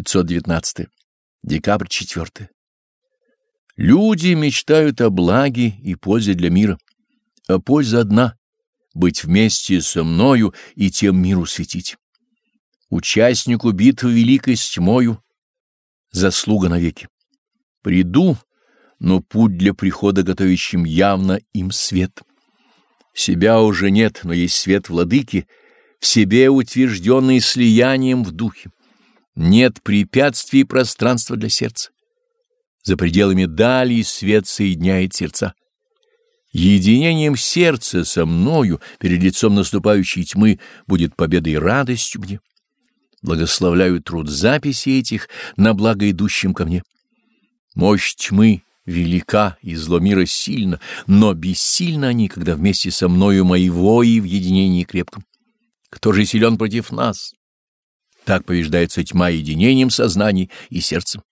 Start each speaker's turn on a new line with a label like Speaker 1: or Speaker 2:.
Speaker 1: 519. Декабрь 4. Люди мечтают о благе и пользе для мира, а польза одна — быть вместе со мною и тем миру светить. Участнику битвы великой с тьмою заслуга навеки. Приду, но путь для прихода готовящим явно им свет. Себя уже нет, но есть свет владыки, в себе утвержденный слиянием в духе. Нет препятствий пространства для сердца. За пределами дали свет соединяет сердца. Единением сердца со мною перед лицом наступающей тьмы будет победа и радостью мне. Благословляю труд записи этих на благо идущим ко мне. Мощь тьмы велика и зло мира сильно, но бессильно они, когда вместе со мною мои вои в единении крепком. Кто же силен против нас? Так побеждается тьма единением сознаний и сердцем.